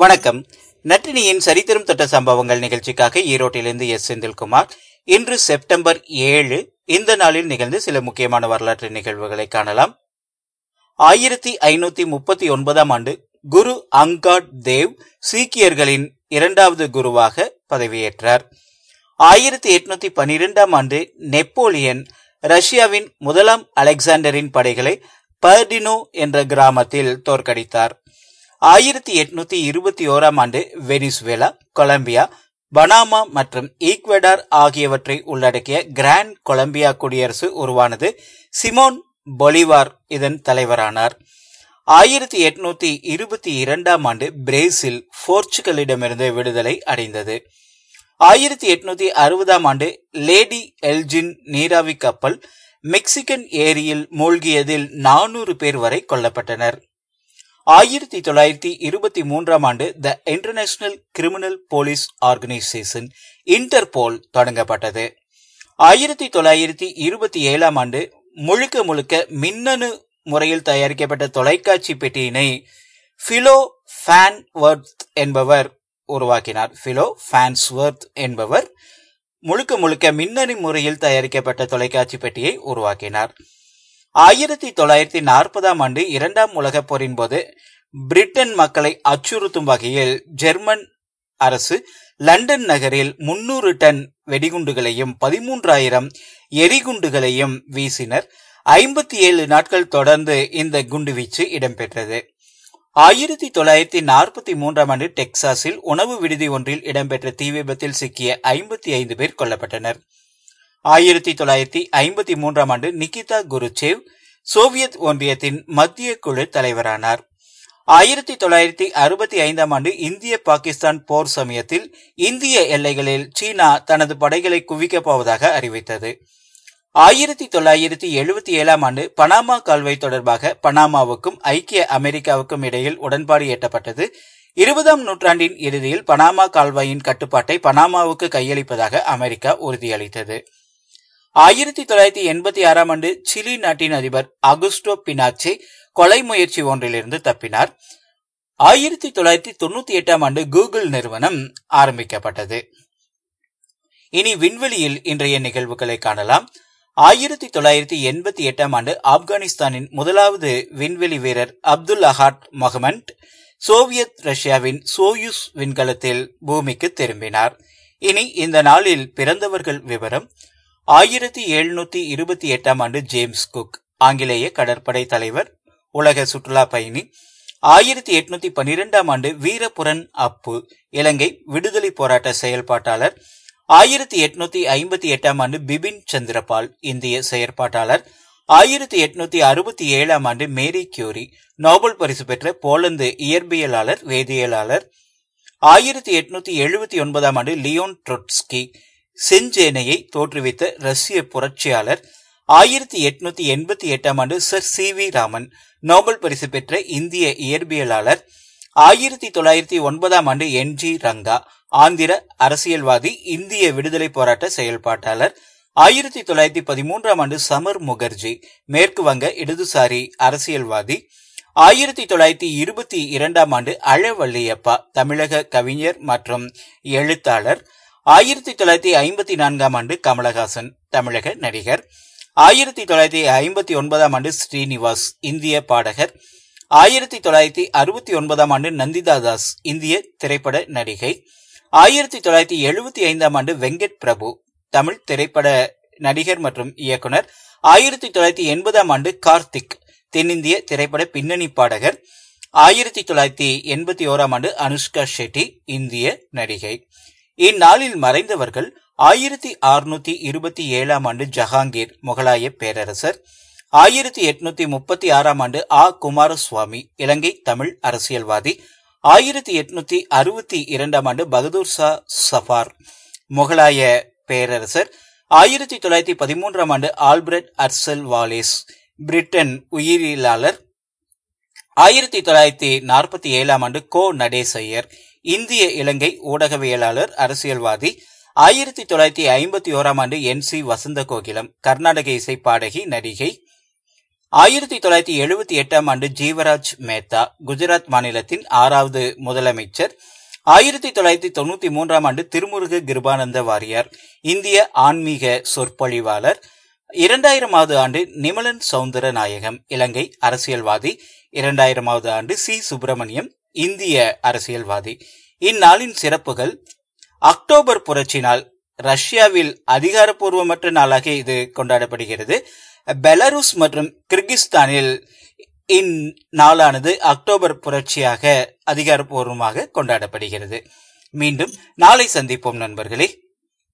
வணக்கம். நட்டினியின் சரித்திரம் தொட்ட சம்பவங்கள் நிகழ்ச்சிக்காக ஈரோட்டிலிருந்து எஸ். செந்தில்குமார். இன்று செப்டம்பர் ஏழு இந்த நாளில் நிகழ்ந்து சில முக்கியமான வரலாற்று நிகழ்வுகளை காணலாம். ஆயிரத்தி ஐநூத்தி முப்பத்தி ஒன்பதாம் ஆண்டு குரு அங்காட் தேவ் சீக்கியர்களின் இரண்டாவது குருவாக பதவியேற்றார். ஆயிரத்தி எட்நூத்தி பனிரெண்டாம் ஆண்டு நெப்போலியன் ரஷ்யாவின் முதலாம் அலெக்சாண்டரின் படைகளை பர்டினோ என்ற கிராமத்தில் தோற்கடித்தார். ஆயிரத்தி எட்நூத்தி இருபத்தி ஓராம் ஆண்டு வெனிசுவேலா கொலம்பியா பனாமா மற்றும் ஈக்வெடார் ஆகியவற்றை உள்ளடக்கிய கிராண்ட் கொலம்பியா குடியரசு உருவானது சிமோன் பொலிவார் இதன் தலைவரானார். ஆயிரத்தி எட்நூத்தி இருபத்தி இரண்டாம் ஆண்டு பிரேசில் போர்ச்சுகலிடமிருந்து விடுதலை அடைந்தது. ஆயிரத்தி எட்நூத்தி அறுபதாம் ஆண்டு லேடி எல்ஜின் நீராவி கப்பல் மெக்சிகன் ஏரியில் மூழ்கியதில் நானூறு பேர் வரை கொல்லப்பட்டனர். ஆயிரத்தி தொள்ளாயிரத்தி இருபத்தி மூன்றாம் ஆண்டு the International Criminal Police Organisation Interpol தொடங்கப்பட்டது. ஆயிரத்தி தொள்ளாயிரத்தி இருபத்தி ஏழாம் ஆண்டு முழுக்க முழுக்க மின்னணு முறையில் தயாரிக்கப்பட்ட தொலைக்காட்சி பெட்டியினை பிலோ ஃபேன்வர்த் என்பவர் உருவாக்கினார். பிலோ ஃபேன்ஸ்வர்த் என்பவர் முழுக்க முழுக்க மின்னணு முறையில் தயாரிக்கப்பட்ட தொலைக்காட்சி பெட்டியை உருவாக்கினார். ஆயிரத்தி தொள்ளாயிரத்தி நாற்பதாம் ஆண்டு இரண்டாம் உலகப் போரின் போது பிரிட்டன் மக்களை அச்சுறுத்தும் வகையில் ஜெர்மன் அரசு லண்டன் நகரில் முன்னூறு டன் வெடிகுண்டுகளையும் பதிமூன்றாயிரம் எரிகுண்டுகளையும் வீசினர். ஐம்பத்தி ஏழு நாட்கள் தொடர்ந்து இந்த குண்டுவீச்சு இடம்பெற்றது. ஆயிரத்தி தொள்ளாயிரத்தி நாற்பத்தி மூன்றாம் ஆண்டு டெக்சாஸில் உணவு விடுதி ஒன்றில் இடம்பெற்ற தீ விபத்தில் சிக்கிய ஐம்பத்தி ஐந்து பேர் கொல்லப்பட்டனர். ஆயிரத்தி தொள்ளாயிரத்தி ஐம்பத்தி மூன்றாம் ஆண்டு நிகிதா குருச்சேவ் சோவியத் ஒன்றியத்தின் மத்திய குழு தலைவரானார். ஆயிரத்தி தொள்ளாயிரத்தி அறுபத்தி ஐந்தாம் ஆண்டு இந்திய பாகிஸ்தான் போர் சமயத்தில் இந்திய எல்லைகளில் சீனா தனது படைகளை குவிக்கப் போவதாக அறிவித்தது. ஆயிரத்தி தொள்ளாயிரத்தி எழுபத்தி ஏழாம் ஆண்டு பனாமா கால்வாய் தொடர்பாக பனாமாவுக்கும் ஐக்கிய அமெரிக்காவுக்கும் இடையில் உடன்பாடு எட்டப்பட்டது. இருபதாம் நூற்றாண்டின் இறுதியில் பனாமா கால்வாயின் கட்டுப்பாட்டை பனாமாவுக்கு கையளிப்பதாக அமெரிக்கா உறுதியளித்தது. ஆயிரத்தி தொள்ளாயிரத்தி எண்பத்தி ஆறாம் ஆண்டு சிலி நாட்டின் அதிபர் அகுஸ்டோ பினாச்சே கொலை முயற்சி ஒன்றிலிருந்து தப்பினார். ஆயிரத்தி தொள்ளாயிரத்தி தொண்ணூத்தி எட்டாம் ஆண்டு கூகுள் நிறுவனம் ஆரம்பிக்கப்பட்டது. இனி விண்வெளியில் இன்றைய நிகழ்வுகளை காணலாம். ஆயிரத்தி தொள்ளாயிரத்தி எண்பத்தி எட்டாம் ஆண்டு ஆப்கானிஸ்தானின் முதலாவது விண்வெளி வீரர் அப்துல் அஹாட் மொஹமண்ட் சோவியத் ரஷ்யாவின் சோயுஸ் விண்கலத்தில் பூமிக்கு திரும்பினார். இனி இந்த நாளில் பிறந்தவர்கள் விவரம். ஆயிரத்தி எழுநூத்தி இருபத்தி எட்டாம் ஆண்டு ஜேம்ஸ் குக் ஆங்கிலேய கடற்படை தலைவர் உலக சுற்றுலா பயணி. ஆயிரத்தி எட்நூத்தி பனிரெண்டாம் ஆண்டு வீரபுரன் அப்பு இலங்கை விடுதலை போராட்ட செயல்பாட்டாளர். ஆயிரத்தி எட்நூத்தி ஐம்பத்தி எட்டாம் ஆண்டு பிபின் சந்திரபால் இந்திய செயற்பாட்டாளர். ஆயிரத்தி எட்நூத்தி அறுபத்தி ஏழாம் ஆண்டு மேரி கியூரி நோபல் பரிசு பெற்ற போலந்து இயற்பியலாளர் வேதியியலாளர். ஆயிரத்தி எட்நூத்தி எழுபத்தி ஒன்பதாம் ஆண்டு லியோன் ட்ரொட்ஸ்கி செஞ்சேனையை தோற்றுவித்த ரஷ்ய புரட்சியாளர் ஆயிரத்தி எட்நூத்தி எண்பத்தி எட்டாம் ஆண்டு sir C V Raman Nobel பரிசு பெற்ற இந்திய இயற்பியலாளர். ஆயிரத்தி தொள்ளாயிரத்தி ஒன்பதாம் ஆண்டு என் ஜி ரங்கா ஆந்திர அரசியல்வாதி இந்திய விடுதலை போராட்ட செயல்பாட்டாளர். ஆயிரத்தி தொள்ளாயிரத்தி பதிமூன்றாம் ஆண்டு சமர் முகர்ஜி மேற்கு வங்க இடதுசாரி அரசியல்வாதி. ஆயிரத்தி தொள்ளாயிரத்தி இருபத்தி இரண்டாம் ஆண்டு அழவள்ளியப்பா தமிழக கவிஞர் மற்றும் எழுத்தாளர். ஆயிரத்தி தொள்ளாயிரத்தி ஐம்பத்தி நான்காம் ஆண்டு கமலஹாசன் தமிழக நடிகர். ஆயிரத்தி தொள்ளாயிரத்தி ஐம்பத்தி ஒன்பதாம் ஆண்டு ஸ்ரீனிவாஸ் இந்திய பாடகர். ஆயிரத்தி தொள்ளாயிரத்தி அறுபத்தி ஒன்பதாம் ஆண்டு நந்திதா தாஸ் இந்திய திரைப்பட நடிகை. ஆயிரத்தி தொள்ளாயிரத்தி எழுபத்தி ஐந்தாம் ஆண்டு வெங்கட் பிரபு தமிழ் திரைப்பட நடிகர் மற்றும் இயக்குனர். ஆயிரத்தி தொள்ளாயிரத்தி எண்பதாம் ஆண்டு கார்த்திக் தென்னிந்திய திரைப்பட பின்னணி பாடகர். ஆயிரத்தி தொள்ளாயிரத்தி எண்பத்தி ஓராம் ஆண்டு அனுஷ்கா ஷெட்டி இந்திய நடிகை. இந்நாளில் மறைந்தவர்கள் ஆயிரத்தி அறுநூத்தி இருபத்தி ஏழாம் ஆண்டு ஜஹாங்கீர் முகலாய பேரரசர் ஆயிரத்தி எட்நூத்தி முப்பத்தி ஆறாம் ஆண்டு ஆ. குமாரசுவாமி இலங்கை தமிழ் அரசியல்வாதி ஆயிரத்தி எட்நூத்தி அறுபத்தி இரண்டாம் ஆண்டு பகதூர் ஷா சஃபார் முகலாய பேரரசர் ஆயிரத்தி தொள்ளாயிரத்தி பதிமூன்றாம் ஆண்டு ஆல்பிரட் அர்சல் வாலேஸ் பிரிட்டன் உயிரியலாளர் ஆயிரத்தி தொள்ளாயிரத்தி நாற்பத்தி ஏழாம் ஆண்டு கோ நடேசையர் இந்திய இலங்கை ஊடகவியலாளர் அரசியல்வாதி. ஆயிரத்தி தொள்ளாயிரத்தி ஐம்பத்தி ஓராம் ஆண்டு என் சி வசந்த கோகிலம் கர்நாடக இசை பாடகி நடிகை. ஆயிரத்தி தொள்ளாயிரத்தி எழுபத்தி எட்டாம் ஆண்டு ஜீவராஜ் மேத்தா குஜராத் மாநிலத்தின் ஆறாவது முதலமைச்சர். ஆயிரத்தி தொள்ளாயிரத்தி தொண்ணூத்தி மூன்றாம் ஆண்டு திருமுருக கிருபானந்த வாரியார் இந்திய ஆன்மீக சொற்பொழிவாளர். இரண்டாயிரமாவது ஆண்டு நிமலன் சவுந்தர நாயகம் இலங்கை அரசியல்வாதி. இரண்டாயிரமாவது ஆண்டு சி. சுப்பிரமணியம் இந்திய அரசியல்வாதி. இந்நாளின் சிறப்புகள் அக்டோபர் புரட்சி நாள் ரஷ்யாவில் அதிகாரப்பூர்வமற்ற நாளாக இது கொண்டாடப்படுகிறது. பெலருஸ் மற்றும் கிர்கிஸ்தானில் இந்நாளானது அக்டோபர் புரட்சியாக அதிகாரப்பூர்வமாக கொண்டாடப்படுகிறது. மீண்டும் நாளை சந்திப்போம் நண்பர்களே.